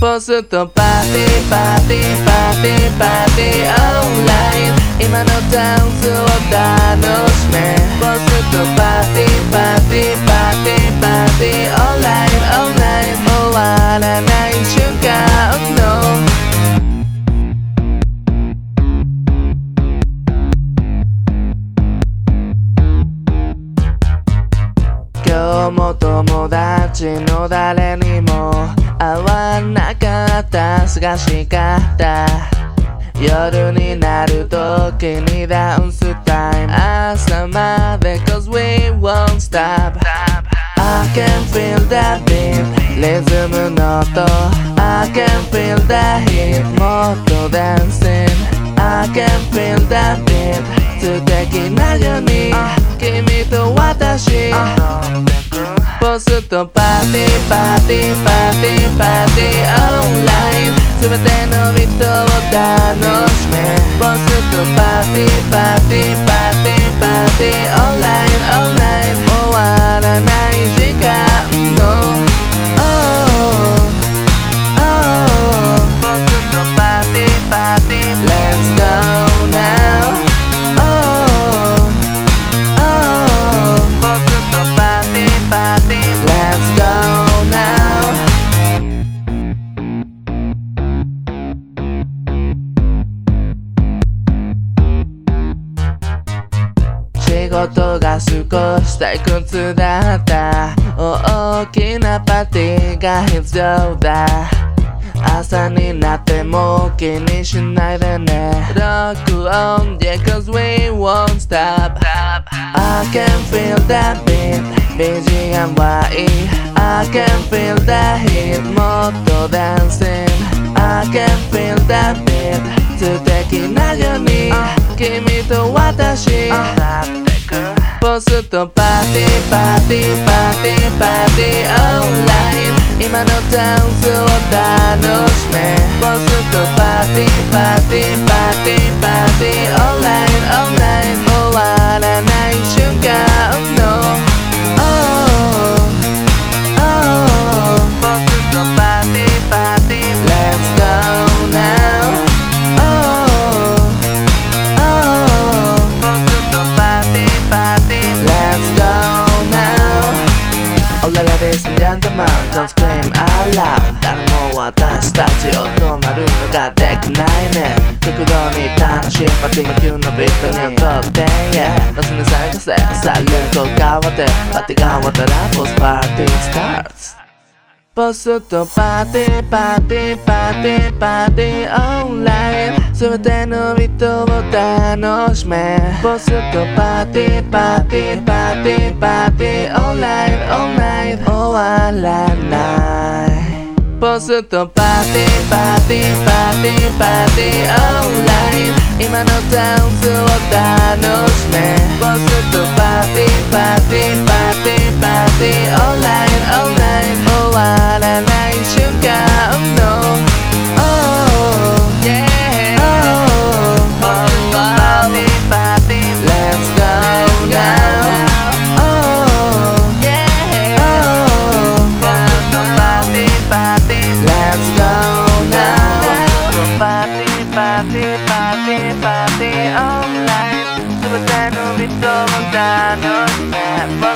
ポストパーティーパーティーパーティーパーティーオンライン今のダンスを楽しめポストパーティーパーティーパーティーパーティーオンラインオンライン終わらない瞬間の今日も友達の誰にも会わなかった過ごし方夜になる時にダウンスタイム朝まで cause we won't stop I can feel that beat リズムの音 I can feel that heat もっとダンシン I can feel that beat 素敵な夜に君と私ポストパーティーパーティーパーティーパーティーオンライン。全ての人を楽しめ。ポストパーティーパーティーパーティーパーティーオンラインオンライン。仕事が少し退屈だった大きなパーティーが必要だ朝になっても気にしないでね録音 Yeah cause we won't stop I can feel that beat BGM はいい I can feel that heat もっとダンシン I can feel that beat 素敵な夜に君と私 ポストパーティーパーティーパーティーパーティーオンライン。今のダンスを楽しめ。ポストパーティーパーティーパーティーパーティー。たちを止まるのができないね極度に楽しいパティー急のビートに踊って Yeah ロスに探せサイレント変わってパティが終わったらポスパーティー starts ポストパーティーパーティーパーティーパーティーオンライン全ての人を楽しめポストパーティーパーティーパーティーパーティーオンライン。ポストパーティーパーティーパーティーパーティーオンライン。今のダンスを楽しめ。ポストパーティー。ティーオンライン全ての人を楽しめポ